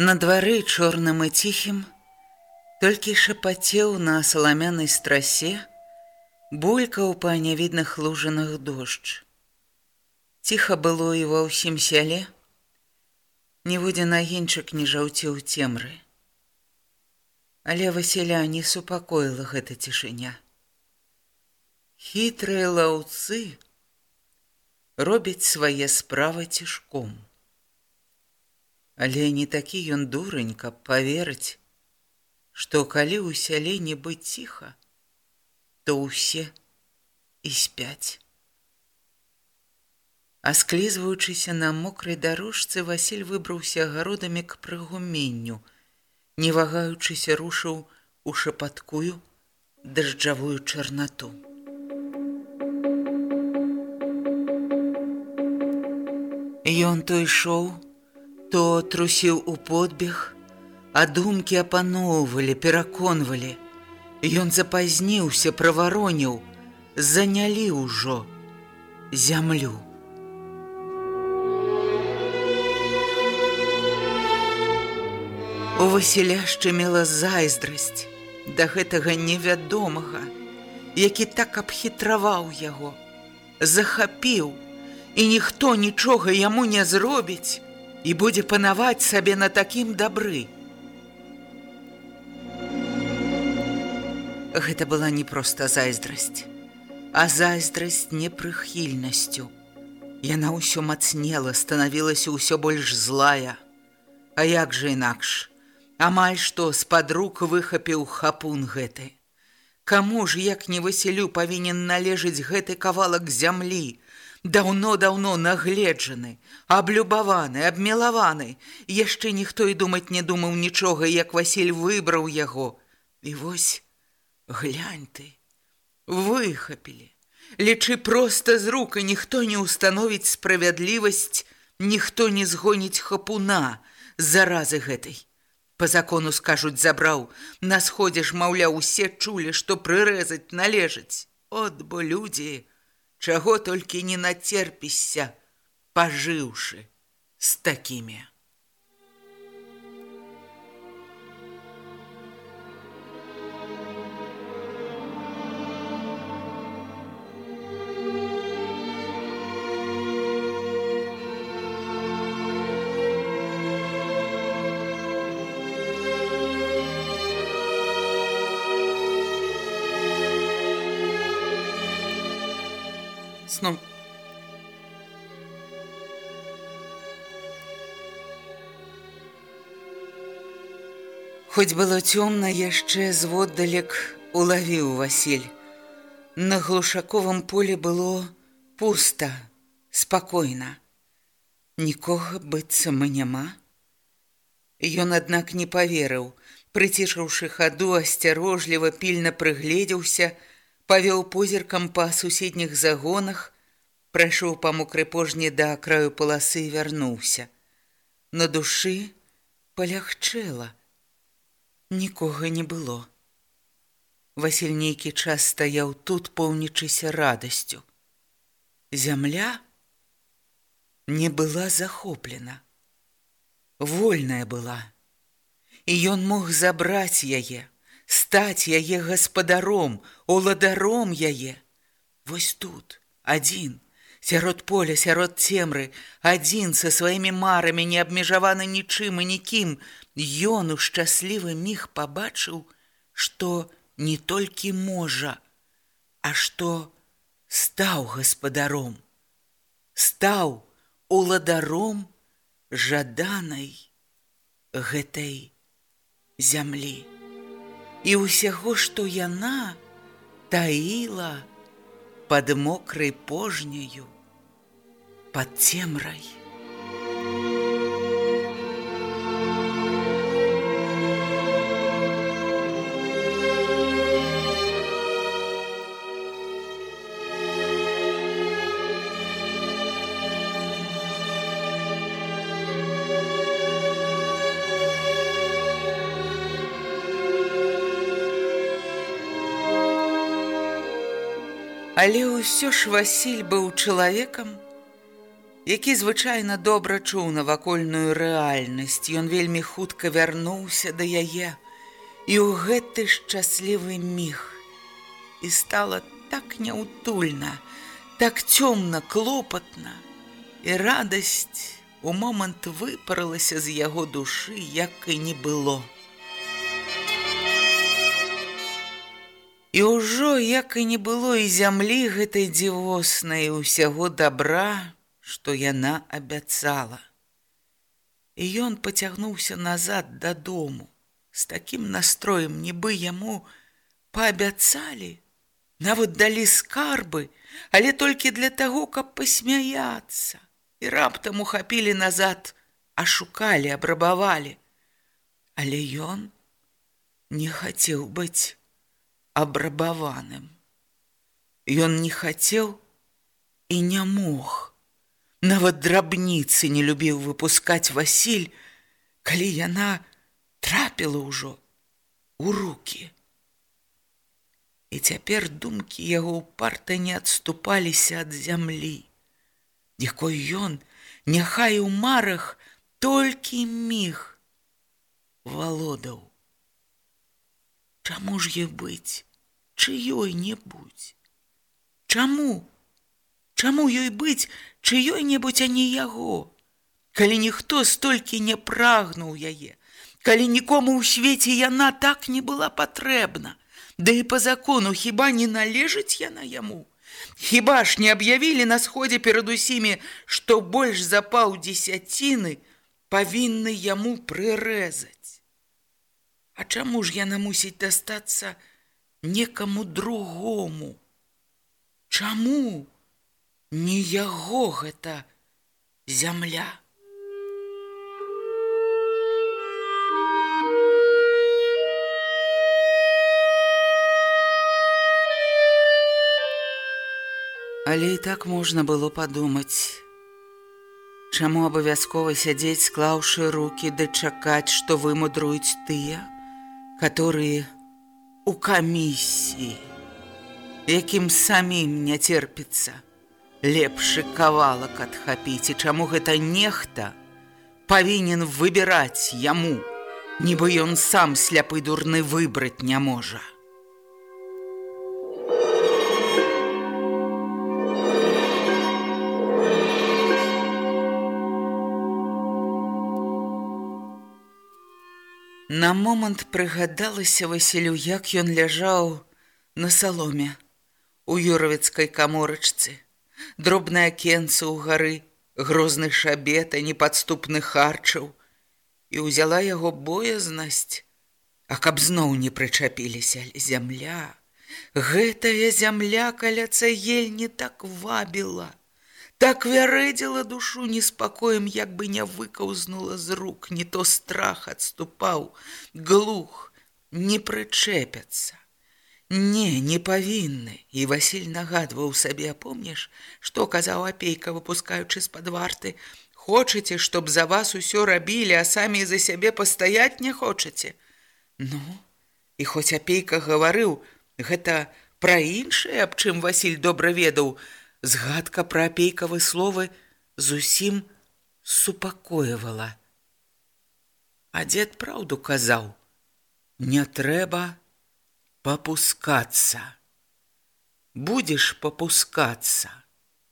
На двары чорным і ціхім толькі шапацеў на саламянай страсе, булькаў па нявідных лужаных дождж. Ціха было і ва ўсім сяле, ніводзе нагінчык не жаўцеў цемры. Але Васіля не супакоіла гэта цішыня. Хітрыя лаўцы робяць свае справы цішком. Але не такі ён дурань, каб паверыць, што калі ў сяле не быць ціха, то ўсе і спяць. Асклізваючыся на мокрай дарожцы, Васіль выбраўся агародамі к прыгуменню, не вагаючыся рушыў у шапаткую дажджавую чарнату. Ён той ішоў, то трусіў у подбег, а думкі апаноўвалі, пераконвалі. Ён запазніўся, правароніў, занялі ўжо зямлю. У Васіля шчымела зайздрасць да гэтага невядомага, які так абхітраваў яго, захапіў, і ніхто нічога яму не зробіць, і будзе панаваць сабе на такім дабры. Гэта была не проста зайздрасць, а зайздрасць непрыхільнасцю. Яна ўсё мацнела, станавілася ўсё больш злая. А як жа інакш? Амаль што з-пад рук выхапіў хапун гэты. Каму ж, як не Васілю, павінен належыць гэты кавалак зямлі, даўно-даўно нагледжаны, аблюбаваны, абмелаваны. Яшчэ ніхто і думаць не думаў нічога, як Васіль выбраў яго. І вось, глянь ты, выхапілі. Лічы проста з рук, і ніхто не ўстановіць справядлівасць, ніхто не згоніць хапуна з заразы гэтай. Па закону скажуць забраў, на сходзе ж, маўляў, усе чулі, што прырэзаць належыць. От бо людзі, чаго толькі не нацерпішся, пажыўшы з такімі. Сном. Хоць было цёмна, яшчэ зводдалек улавіў Васіль. На глушаковым поле было пуста, спакойна. Нікога быццам і няма. Ён, аднак, не паверыў, прыцішыўшы хаду, асцярожліва пільна прыгледзеўся, павёў позіркам па суседніх загонах, прайшоў па мокрай пожні да краю паласы і вярнуўся. На душы палягчэла. Нікога не было. Васіль нейкі час стаяў тут, поўнічыся радасцю. Зямля не была захоплена. Вольная была. І ён мог забраць яе, стаць яе гаспадаром, уладаром яе. Вось тут, адзін, сярод поля, сярод цемры, адзін са сваімі марамі, не абмежаваны нічым і нікім, ён у шчаслівы міг пабачыў, што не толькі можа, а што стаў гаспадаром, стаў уладаром жаданай гэтай зямлі. І ўсяго, што яна таіла, под мокрой пожняю, под темрой. Але ўсё ж Васіль быў чалавекам, які звычайна добра чуў навакольную рэальнасць. Ён вельмі хутка вярнуўся да яе і ў гэты шчаслівы міг. І стала так няўтульна, так цёмна, клопатна. І радасць у момант выпарылася з яго душы, як і не было. І ўжо як і не было і зямлі гэтай дзівоснай усяго добра, што яна абяцала. І ён пацягнуўся назад дадому з такім настроем, нібы яму паабяцалі, нават далі скарбы, але толькі для таго, каб пасмяяцца. І раптам ухапілі назад, ашукалі, абрабавалі. Але ён не хацеў быць абрабаваным. Ён не хацеў і не мог. Нават драбніцы не любіў выпускаць Васіль, калі яна трапіла ўжо у руки. І цяпер думкі яго ўпарта не адступаліся ад зямлі, якой ён, няхай у марах толькі міг валодаў. Чаму ж е быць? Чыёй-небудзь. Чаму? Чаму ёй быць чыёй-небудзь, а не яго? Калі ніхто столькі не прагнуў яе, калі нікому ў свеце яна так не была патрэбна, Да і па закону хіба не належыць яна яму. Хіба ж не аб'явілі на сходзе перад усімі, што больш за паў дзесяціны павінны яму прырэзаць. А чаму ж яна мусіць дастацца, некаму другому. Чаму не яго гэта зямля? Але і так можна было падумаць, Чаму абавязкова сядзець, склаўшы руки ды чакаць, што вымудруюць тыя, которые у камісіі, якім самім не церпіцца, лепшы кавалак адхапіць, і чаму гэта нехта павінен выбіраць яму, нібы ён сам сляпы дурны выбраць не можа. На момант прыгадалася Васілю, як ён ляжаў на саломе у юравіцкай каморачцы, дробнае кенца ў гары, грозны шабет і непадступны харчаў, і ўзяла яго боязнасць, А каб зноў не прычапіліся зямля, гэтая зямля каля цагельні так вабіла, так вярэдзіла душу неспакоем, як бы не выкаўзнула з рук, не то страх адступаў, глух, не прычэпяцца. Не, не павінны, і Васіль нагадваў сабе, помніш, што казаў апейка, выпускаючы з-пад варты, Хочаце, чтоб за вас усё рабілі, а самі за сябе пастаяць не хочаце. Ну, і хоць апейка гаварыў, гэта пра іншае, аб чым Васіль добра ведаў, згадка пра апейкавы словы зусім супакоівала. А дзед праўду казаў: Не трэба попускацца. Будзеш попускацца,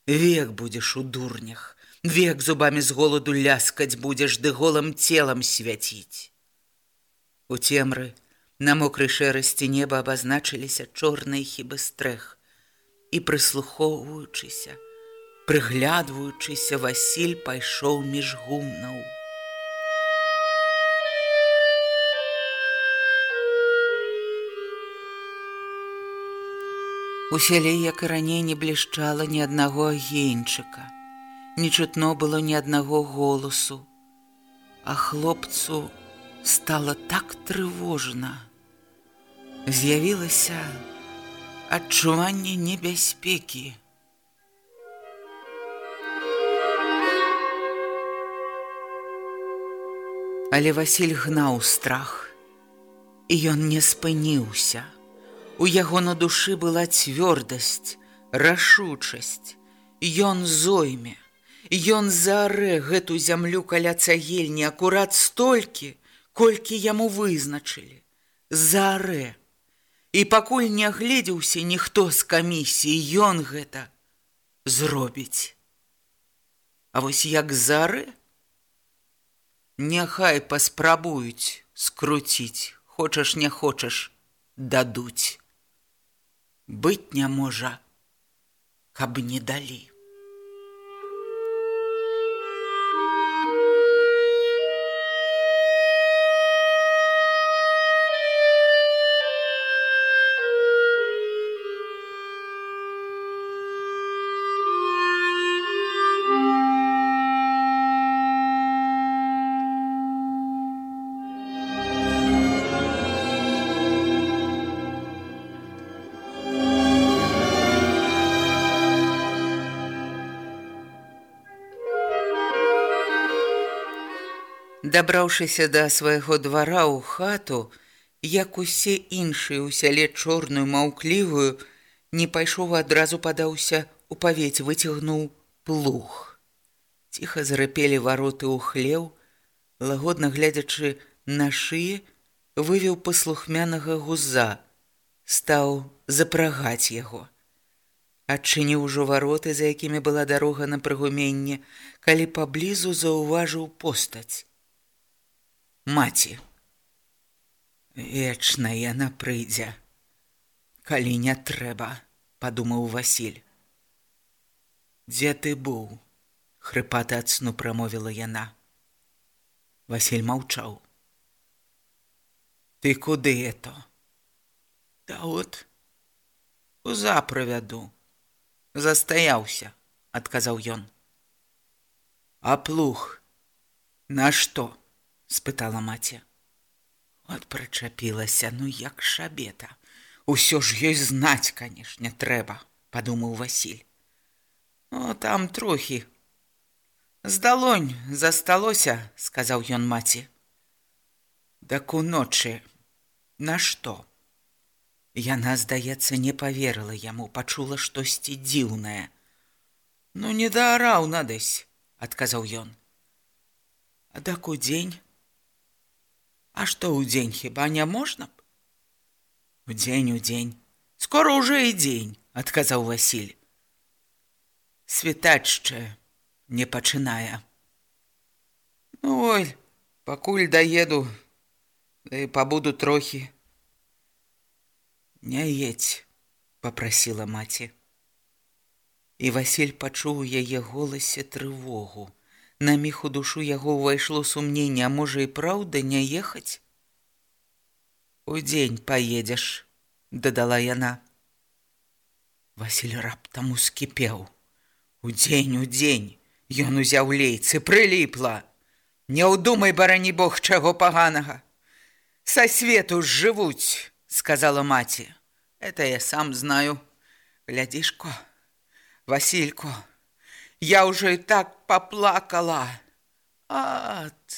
век будзеш у дурнях, век зубамі з голаду ляскаць будзеш ды голым целам свяціць. У цемры на мокрай шэрасці неба абазначыліся чорныя хібы стрэх і прыслухоўваючыся, прыглядваючыся Васіль пайшоў між гумнаў. У сяле, як і раней не блішчала ні аднаго агеньчыка. Не чутно было ні аднаго голасу, А хлопцу стала так трывожна. З'явілася адчуванне небяспекі. Але Васіль гнаў страх, і ён не спыніўся. У яго на душы была цвёрдасць, рашучасць. Ён зойме. Ён заарэ гэту зямлю каля цагельні акурат столькі, колькі яму вызначылі. Заарэ. І пакуль не агледзеўся ніхто з камісіі, ён гэта зробіць. А вось як зары, Няхай паспрабуюць скруціць, хочаш не хочаш, дадуць быць не можа, каб не далі. Дабраўшыся да свайго двара ў хату, як усе іншыя ў сяле чорную маўклівую, не пайшоў адразу падаўся у павець выцягнуў плуг. Ціха зарыпелі вароты ў хлеў, лагодна глядзячы на шые, вывеў паслухмянага гуза, стаў запрагаць яго. Адчыніў ужо вароты, за якімі была дарога на прыгуменне, калі паблізу заўважыў постаць маці. Вечна яна прыйдзе, калі не трэба, падумаў Васіль. Дзе ты быў? хрыпаты ад сну прамовіла яна. Васіль маўчаў. Ты куды это? Да от уза правяду. Застаяўся, адказаў ён. А плуг на што? Спытала маці. От прычапілася, ну як шабета. Усё ж ёй знаць, канешне, трэба, падумаў Васіль. О, там трохі. Здалонь засталося, сказаў ён маці. Дак уночы нашто? Яна, здаецца, не паверыла яму, пачула штосьці дзіўнае. Ну не даараў надысь, адказаў ён. А дак у дзень А што ў дзень хіба не можна б? У дзень у дзень, скоро ўжо і дзень, адказаў Васіль. Світачча не пачынае. Ну, ой, пакуль даеду, да і пабуду трохі. Не едзь, попрасіла маці. І Васіль пачуў яе голасе трывогу. На міг у душу яго ўвайшло сумненне, а можа і праўда не ехаць. Удзень паедзеш, дадала яна. Васіль раптам ускіпеў. Удзень, удзень, Ён узяў лейцы, прыліпла. Не ўдумай барані Бог чаго паганага. Са свету жывуць, сказала маці. Это я сам знаю. Глядзішко, Василько, Я уже и так поплакала. Ат!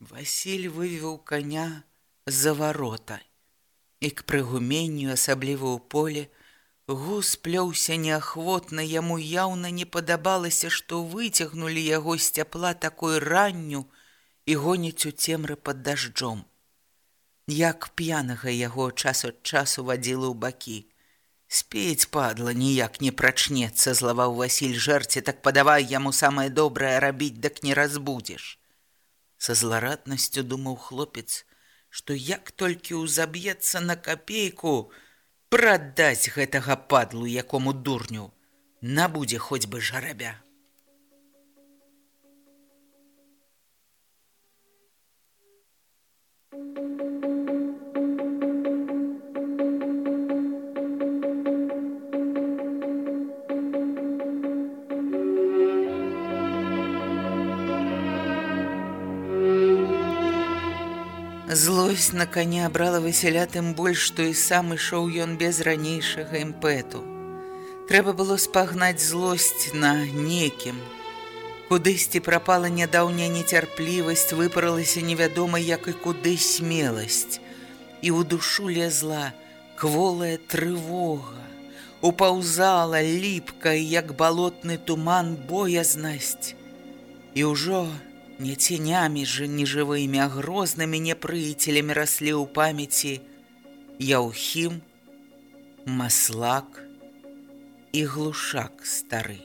Василь вывел коня за ворота. И к прыгумению, особливо у поле, Гус плёўся неахвотна, яму яўна не падабалася, што выцягнулі яго з цяпла такой ранню і гоніць у цемры пад дажджом. Як п'янага яго час ад часу вадзіла ў бакі. Спець падла, ніяк не прачнецца, злаваў Васіль жарце, так падавай яму самае добрае рабіць, дак не разбудзеш. Са злараднасцю думаў хлопец, што як толькі ўзаб'ецца на капейку, прадаць гэтага падлу якому дурню набудзе хоць бы жарабя Злосць на каня брала васяля тым больш, што і сам ішоў ён без ранейшага імпэту. Трэба было спагнаць злосць на некім. Кудысьці прапала нядаўняя нецярплівасць, выпаралася невядома, як і куды смеласць. І ў душу лезла кволая трывога. Упаўзала ліпкай, як балотны туман боязнасць. І ўжо не ценямі же нежывымі, а грознымі непрыцелямі раслі ў памяці Яўхім, маслак і глушак стары.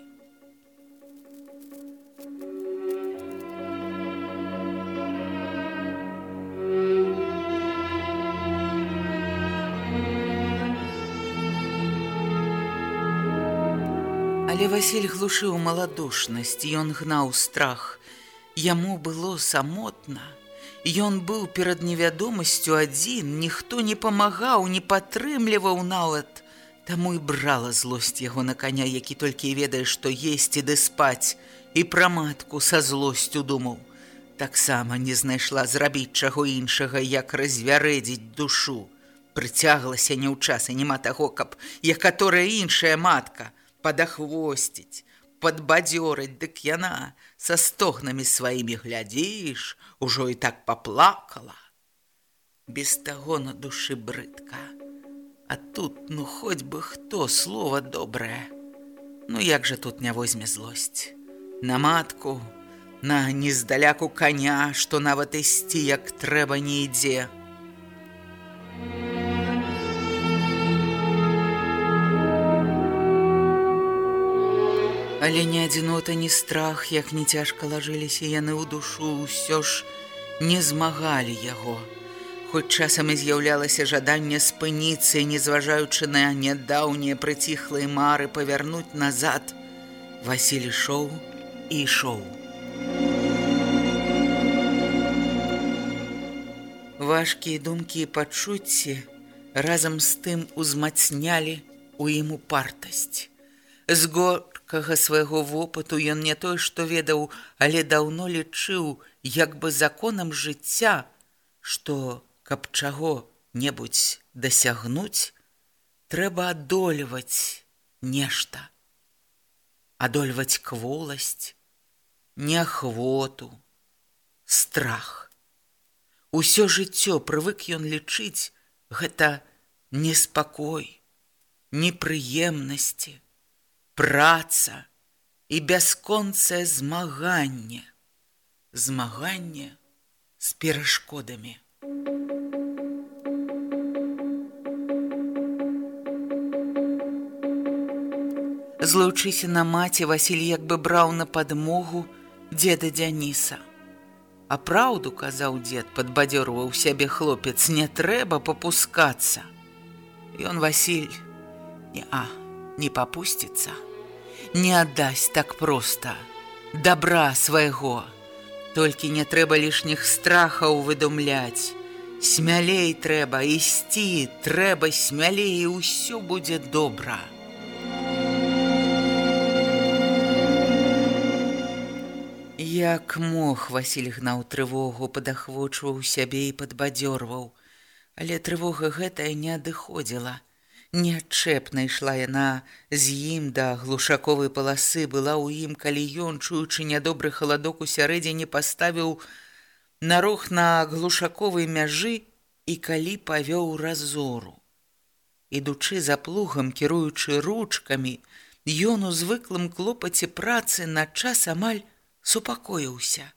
Але Васіль глушыў маладушнасць, ён гнаў страх, Яму было самотна. Ён быў перад невядомасцю адзін, ніхто не памагаў, не падтрымліваў нават. Таму і брала злосць яго на каня, які толькі ведае, што есці ды спаць, і пра матку са злосцю думаў. Таксама не знайшла зрабіць чаго іншага, як развярэдзіць душу. Прыцяглася не ў час і няма таго, каб я каторая іншая матка падахвосціць, падбадзёрыць, дык яна са стогнамі сваімі глядзіш, ужо і так паплакала. Без таго на душы брыдка. А тут ну хоць бы хто слова добрае. Ну як жа тут не возьме злосць. На матку, на нездаляку каня, што нават ісці як трэба не ідзе. Але ні адзінота, ні страх, як не цяжка лажыліся яны ў душу, ўсё ж не змагалі яго. Хоць часам і з'яўлялася жаданне спыніцца, не зважаючы на нядаўнія прыціхлыя мары павярнуць назад, Васіль ішоў і ішоў. Важкія думкі і пачуцці разам з тым узмацнялі у ім упартасць. З лёгкага свайго вопыту ён не той, што ведаў, але даўно лічыў як бы законам жыцця, што каб чаго-небудзь дасягнуць, трэба адольваць нешта. Адольваць кволасць, неахвоту, страх. Усё жыццё прывык ён лічыць гэта неспакой, непрыемнасці, праца і бясконцае змаганне, змаганне з перашкодамі. Злучыся на маці Васіль як бы браў на падмогу дзеда Дзяніса. А праўду казаў дзед, падбадзёрваў сябе хлопец, не трэба папускацца. Ён Васіль не а, не папусціцца не аддасць так проста. Добра свайго. Толькі не трэба лішніх страхаў выдумляць. Смялей трэба ісці трэба смялей і ўсё будзе добра. Як мог Васіль гнаў трывогу падахвочваў сябе і падбадзёрваў. Але трывога гэтая не адыходзіла Неадчэпна ішла яна з ім да глушаковай паласы была ў ім, калі ён, чуючы нядобры халадок у сярэдзіне паставіў нарог на глушаковай мяжы і калі павёў разору. Ідучы за плугам, кіруючы ручкамі, ён у звыклым клопаце працы на час амаль супакоіўся.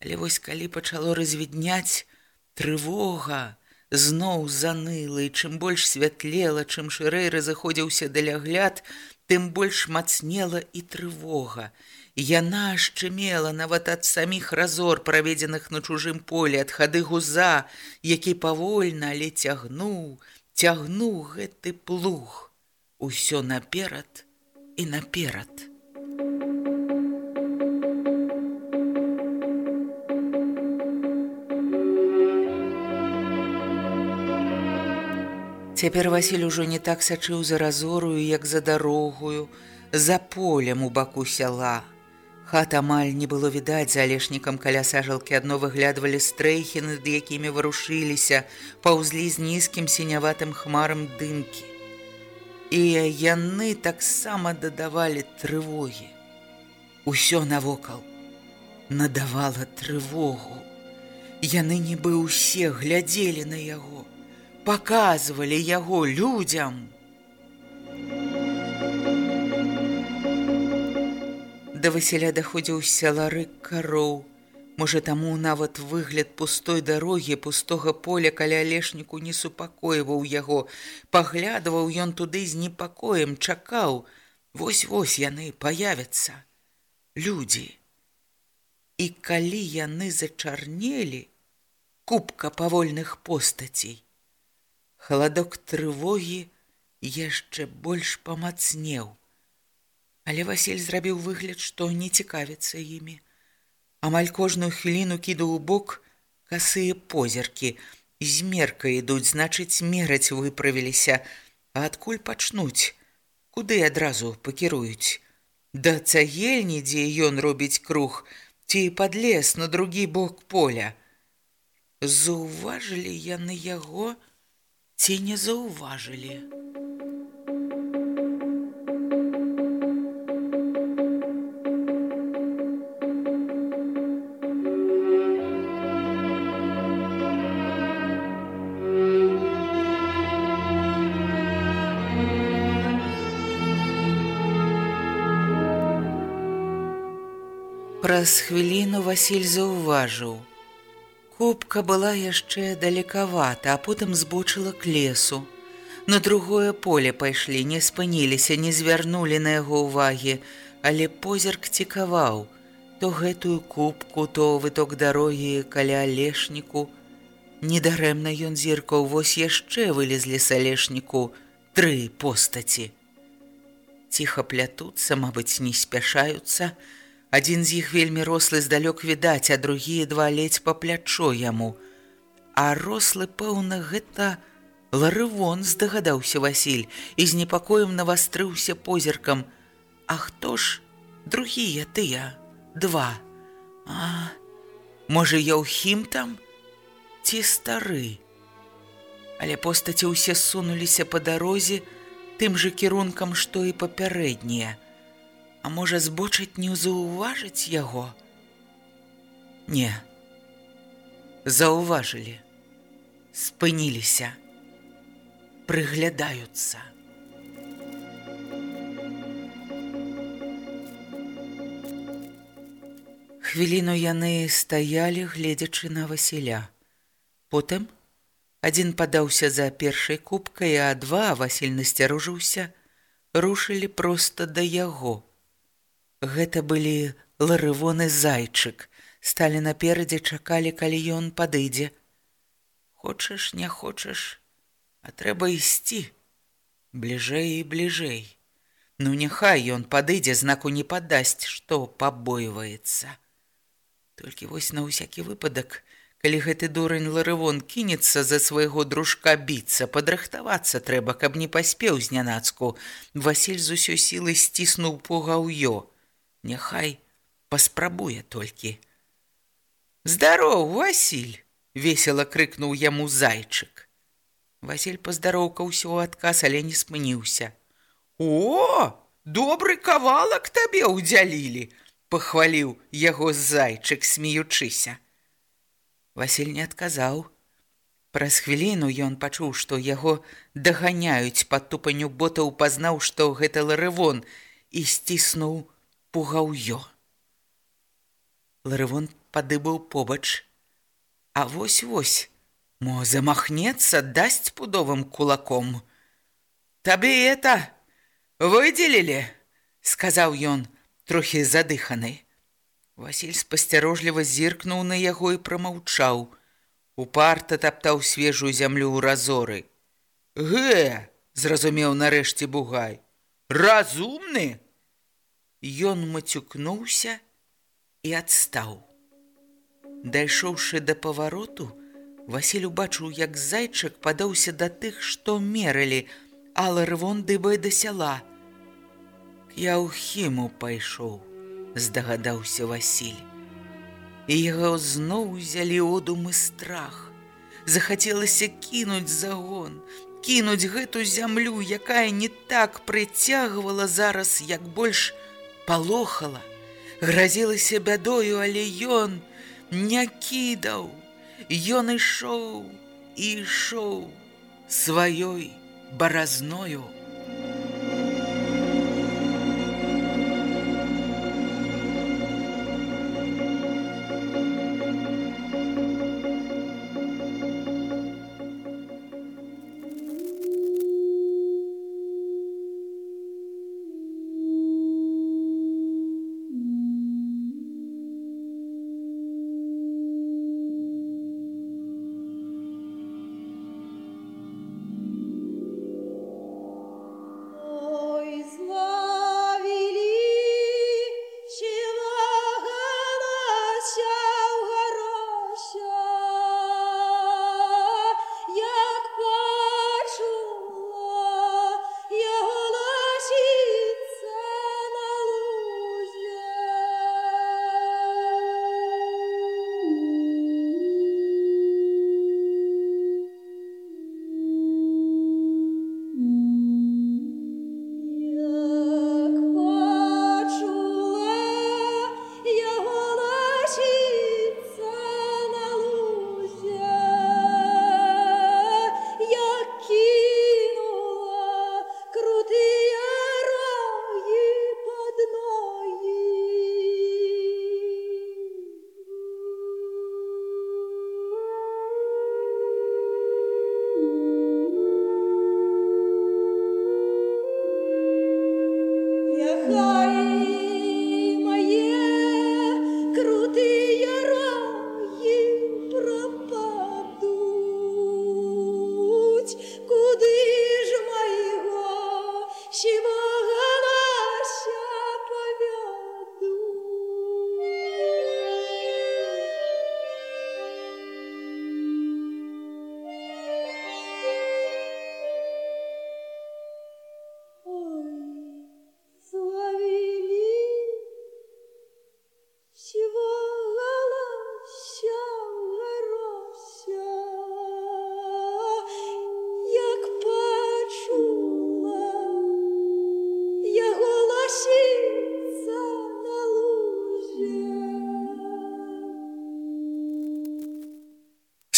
Але вось калі пачало развідняць трывога, зноў заныла, і чым больш святлела, чым шырэй разыходзіўся далягляд, тым больш мацнела і трывога. Яна шчымела нават ад саміх разор, праведзеных на чужым поле, ад хады гуза, які павольна, але цягнуў, цягнуў гэты плуг. Усё наперад і наперад. Цяпер Васіль ужо не так сачыў за разорую, як за дарогую, за полем у баку сяла. Хат амаль не было відаць за алешнікам каля сажалкі адно выглядвалі стрэйхі, над якімі варушыліся, паўзлі з нізкім сіняватым хмарам дымкі. І яны таксама дадавалі трывогі. Усё навокал надавала трывогу. Яны нібы ўсе глядзелі на яго показывали яго людям. Да Васіля даходзіў сялары кароў. Можа, таму нават выгляд пустой дарогі, пустога поля каля алешніку не супакойваў яго. Паглядываў ён туды з непакоем, чакаў. Вось-вось яны паявяцца. Людзі. І калі яны зачарнелі, купка павольных постацей, Халадок трывогі яшчэ больш памацнеў. Але Васіль зрабіў выгляд, што не цікавіцца імі. Амаль кожную хвіліну кідаў у бок касыя позіркі. Змерка ідуць, значыць, мераць выправіліся, А адкуль пачнуць, куды адразу пакіруюць. Да цагельні, дзе ён робіць круг, ці падлез на другі бок поля. Заўважылі яны яго, ці не заўважылі. Праз хвіліну Васіль заўважыў – Купка была яшчэ далекавата, а потым збочыла к лесу. На другое поле пайшлі, не спыніліся, не звярнулі на яго ўвагі, але позірк цікаваў, то гэтую кубку, то выток дарогі каля алешніку. Недарэмна ён зіркаў, вось яшчэ вылезлі з алешніку тры постаці. Ціха плятуцца, мабыць, не спяшаюцца, Адзін з іх вельмі рослы здалёк відаць, а другія два ледзь па плячо яму. А рослы, пэўна, гэта ларывон здагадаўся Васіль і з непакоем навастрыўся позіркам. А хто ж другія тыя два? А можа, я ўхім там ці стары? Але постаці ўсе сунуліся па дарозе тым жа кірункам, што і папярэднія. А можа збочыць не заўважыць яго? Не. Заўважылі. Спыніліся. Прыглядаюцца. Хвіліну яны стаялі, гледзячы на Васіля. Потым адзін падаўся за першай кубкай, а два Васіль насцярожыўся, рушылі проста да яго. Гэта былі ларывоны зайчык, сталі наперадзе чакалі, калі ён падыдзе. Хочаш, не хочаш, а трэба ісці бліжэй і бліжэй. Ну няхай ён падыдзе знаку не падасць, што пабойваецца. Толькі вось на ўсякі выпадак, калі гэты дурань ларывон кінецца за свайго дружка біцца, падрыхтавацца трэба, каб не паспеў знянацку. Васіль з усёй сілы сціснуў пугаўё. Няхай паспрабуе толькі. Здароў, Васіль! весело крыкнуў яму зайчык. Васіль паздароўкаўся ў адказ, але не спыніўся. О, добры кавалак табе ўдзялілі, пахваліў яго зайчык, смеючыся. Васіль не адказаў. Праз хвіліну ён пачуў, што яго даганяюць пад тупанню ботаў, пазнаў, што гэта ларывон і сціснуў пугаўё. Ларывон падыбаў побач, а вось-вось, мо замахнецца дасць пудовым кулаком. Табе это выдзелілі, сказаў ён, трохі задыханы. Васіль спасцярожліва зіркнуў на яго і прамаўчаў – упарта таптаў свежую зямлю ў разоры. Гэ, зразумеў нарэшце бугай, разумны. Ён мацюкнуўся і адстаў. Дайшоўшы да павароту, Васіль убачыў, як зайчык падаўся да тых, што мерылі, а ларвон дыбай да сяла. Я ў хіму пайшоў, здагадаўся Васіль і яго зноў узялі одум і страх. Захацелася кінуць загон, кінуць гэту зямлю, якая не так прыцягвала зараз, як больш палохала, гразілася бядою, але ён не кідаў. Ён ішоў і ішоў сваёй баразною.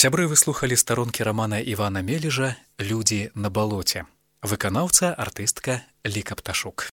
Сябры выслухалі старонкі рамана Івана Мележа, людзі на балоце. Выканаўца артыстка Ліка Пташук.